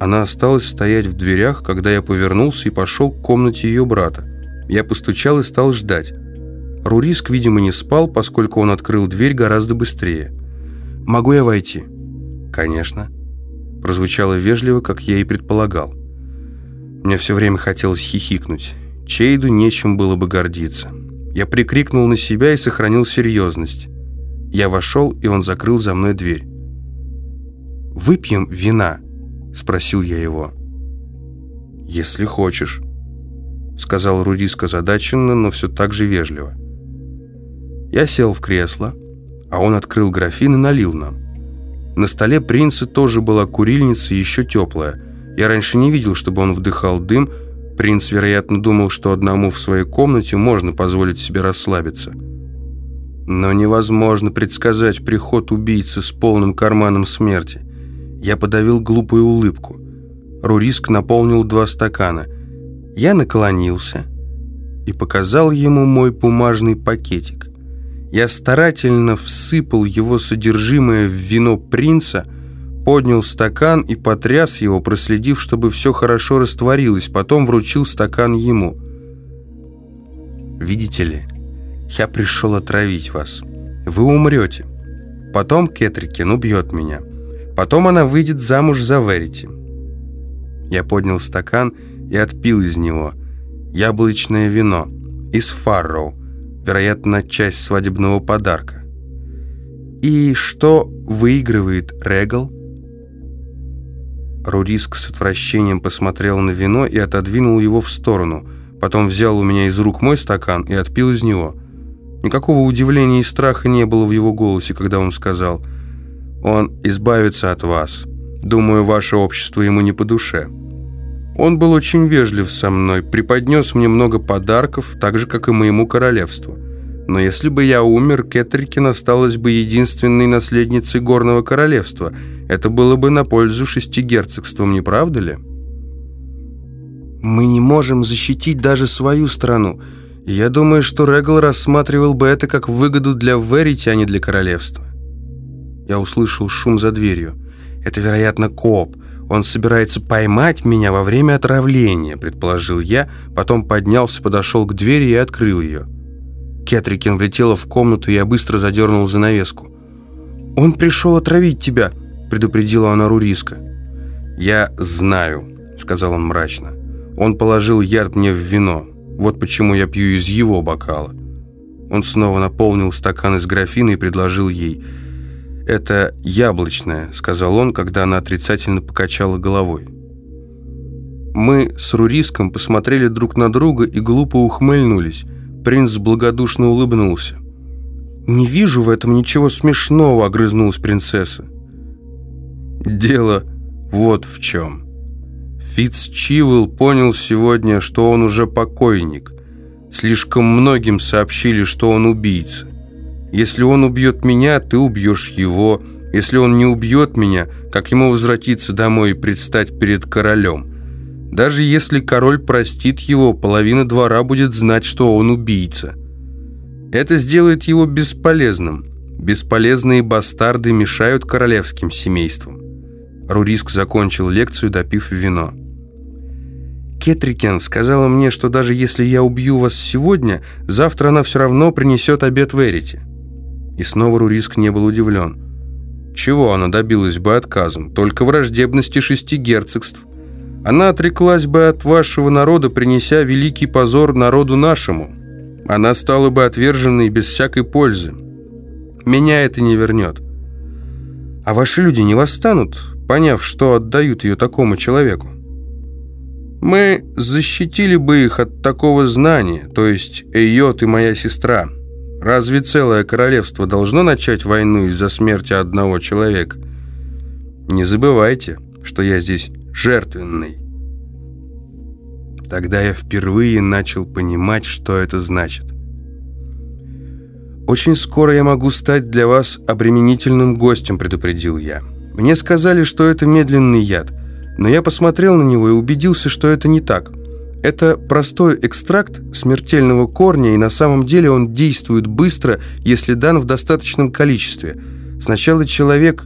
Она осталась стоять в дверях, когда я повернулся и пошел к комнате ее брата. Я постучал и стал ждать. Руриск, видимо, не спал, поскольку он открыл дверь гораздо быстрее. «Могу я войти?» «Конечно». Прозвучало вежливо, как я и предполагал. Мне все время хотелось хихикнуть. Чейду нечем было бы гордиться. Я прикрикнул на себя и сохранил серьезность. Я вошел, и он закрыл за мной дверь. «Выпьем вина?» — спросил я его. «Если хочешь», — сказал Руриск озадаченно, но все так же вежливо. Я сел в кресло, а он открыл графин и налил нам. На столе принца тоже была курильница, еще теплая. Я раньше не видел, чтобы он вдыхал дым. Принц, вероятно, думал, что одному в своей комнате можно позволить себе расслабиться. Но невозможно предсказать приход убийцы с полным карманом смерти. Я подавил глупую улыбку. Руриск наполнил два стакана. Я наклонился и показал ему мой бумажный пакетик. Я старательно всыпал его содержимое в вино принца, поднял стакан и потряс его, проследив, чтобы все хорошо растворилось, потом вручил стакан ему. «Видите ли, я пришел отравить вас. Вы умрете. Потом Кетрикин убьет меня». Потом она выйдет замуж за Верити. Я поднял стакан и отпил из него. Яблочное вино из Фарроу, вероятно, часть свадебного подарка. И что выигрывает Регал? Руриск с отвращением посмотрел на вино и отодвинул его в сторону. Потом взял у меня из рук мой стакан и отпил из него. Никакого удивления и страха не было в его голосе, когда он сказал он избавится от вас. Думаю, ваше общество ему не по душе. Он был очень вежлив со мной, преподнес мне много подарков, так же, как и моему королевству. Но если бы я умер, Кетрикин осталась бы единственной наследницей Горного Королевства. Это было бы на пользу шести герцогствам, не правда ли? Мы не можем защитить даже свою страну. Я думаю, что Регал рассматривал бы это как выгоду для Верити, а не для королевства. Я услышал шум за дверью. «Это, вероятно, коп. Он собирается поймать меня во время отравления», предположил я, потом поднялся, подошел к двери и открыл ее. Кетрикин влетела в комнату, и я быстро задернул занавеску. «Он пришел отравить тебя», предупредила она Руриска. «Я знаю», — сказал он мрачно. «Он положил яд мне в вино. Вот почему я пью из его бокала». Он снова наполнил стакан из графина и предложил ей – «Это яблочное», — сказал он, когда она отрицательно покачала головой. Мы с Руриском посмотрели друг на друга и глупо ухмыльнулись. Принц благодушно улыбнулся. «Не вижу в этом ничего смешного», — огрызнулась принцесса. «Дело вот в чем. Фитц Чивел понял сегодня, что он уже покойник. Слишком многим сообщили, что он убийца. Если он убьет меня, ты убьешь его. Если он не убьет меня, как ему возвратиться домой и предстать перед королем? Даже если король простит его, половина двора будет знать, что он убийца. Это сделает его бесполезным. Бесполезные бастарды мешают королевским семействам. Руриск закончил лекцию, допив вино. Кетрикен сказала мне, что даже если я убью вас сегодня, завтра она все равно принесет обед Верите. И снова Руриск не был удивлен. Чего она добилась бы отказом? Только враждебности шести герцогств. Она отреклась бы от вашего народа, принеся великий позор народу нашему. Она стала бы отверженной без всякой пользы. Меня это не вернет. А ваши люди не восстанут, поняв, что отдают ее такому человеку. Мы защитили бы их от такого знания, то есть Эйот и моя сестра. Разве целое королевство должно начать войну из-за смерти одного человека? Не забывайте, что я здесь жертвенный. Тогда я впервые начал понимать, что это значит. «Очень скоро я могу стать для вас обременительным гостем», — предупредил я. «Мне сказали, что это медленный яд, но я посмотрел на него и убедился, что это не так». Это простой экстракт смертельного корня, и на самом деле он действует быстро, если дан в достаточном количестве. Сначала человек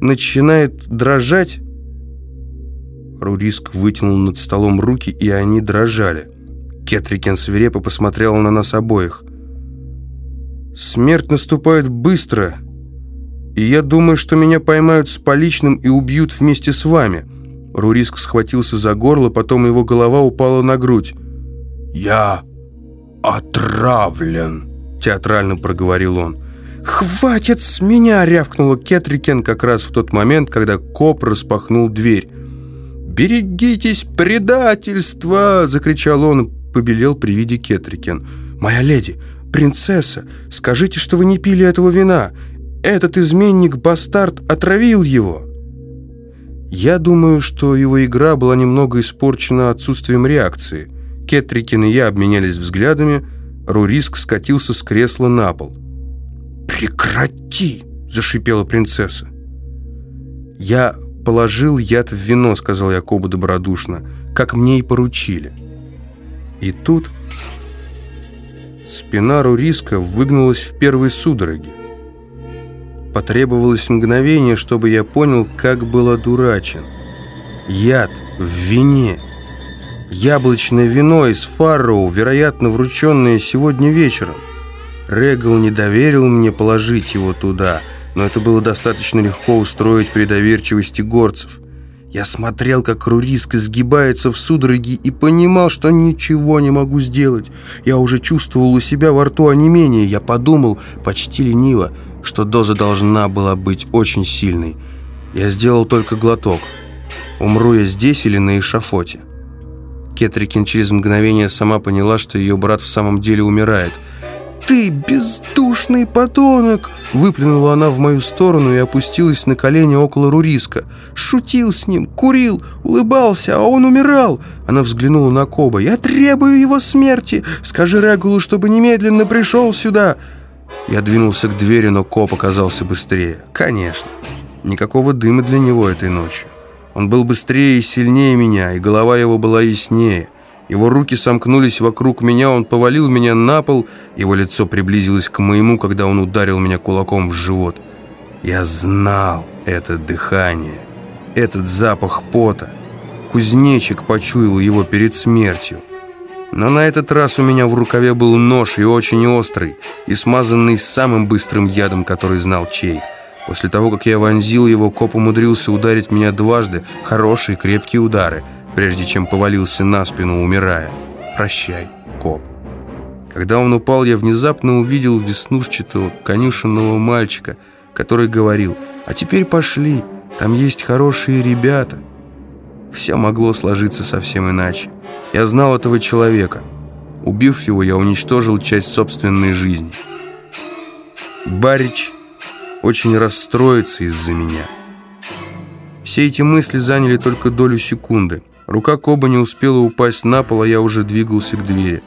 начинает дрожать. Руриск вытянул над столом руки, и они дрожали. Кетрикен свирепо посмотрел на нас обоих. «Смерть наступает быстро, и я думаю, что меня поймают с поличным и убьют вместе с вами». Руриск схватился за горло, потом его голова упала на грудь. «Я отравлен», — театрально проговорил он. «Хватит с меня!» — рявкнула Кетрикен как раз в тот момент, когда коп распахнул дверь. «Берегитесь предательства!» — закричал он, побелел при виде Кетрикен. «Моя леди, принцесса, скажите, что вы не пили этого вина. Этот изменник-бастард отравил его». Я думаю, что его игра была немного испорчена отсутствием реакции. Кетрикин и я обменялись взглядами, Руриск скатился с кресла на пол. «Прекрати!» – зашипела принцесса. «Я положил яд в вино», — сказал Якобу добродушно, «как мне и поручили». И тут спина Руриска выгнулась в первой судороге. Потребовалось мгновение, чтобы я понял, как был одурачен. Яд в вине. Яблочное вино из Фарроу, вероятно, врученное сегодня вечером. Регал не доверил мне положить его туда — но это было достаточно легко устроить при доверчивости горцев. Я смотрел, как Руриск изгибается в судороге и понимал, что ничего не могу сделать. Я уже чувствовал у себя во рту онемение. Я подумал, почти лениво, что доза должна была быть очень сильной. Я сделал только глоток. Умру я здесь или на эшафоте? Кетрикин через мгновение сама поняла, что ее брат в самом деле умирает – «Ты бездушный подонок!» Выплюнула она в мою сторону и опустилась на колени около Руриска. «Шутил с ним, курил, улыбался, а он умирал!» Она взглянула на Коба. «Я требую его смерти! Скажи Регулу, чтобы немедленно пришел сюда!» Я двинулся к двери, но Коб оказался быстрее. «Конечно. Никакого дыма для него этой ночью. Он был быстрее и сильнее меня, и голова его была яснее. Его руки сомкнулись вокруг меня, он повалил меня на пол, его лицо приблизилось к моему, когда он ударил меня кулаком в живот. Я знал это дыхание, этот запах пота. Кузнечик почуял его перед смертью. Но на этот раз у меня в рукаве был нож и очень острый, и смазанный самым быстрым ядом, который знал чей. После того, как я вонзил его, коп умудрился ударить меня дважды, хорошие крепкие удары – прежде чем повалился на спину, умирая. «Прощай, коп». Когда он упал, я внезапно увидел веснушчатого конюшенного мальчика, который говорил «А теперь пошли, там есть хорошие ребята». Все могло сложиться совсем иначе. Я знал этого человека. Убив его, я уничтожил часть собственной жизни. Барич очень расстроится из-за меня. Все эти мысли заняли только долю секунды. Рука Коба не успела упасть на пол, а я уже двигался к двери.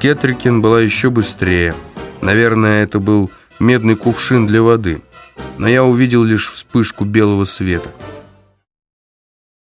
Кетрикин была еще быстрее. Наверное, это был медный кувшин для воды. Но я увидел лишь вспышку белого света.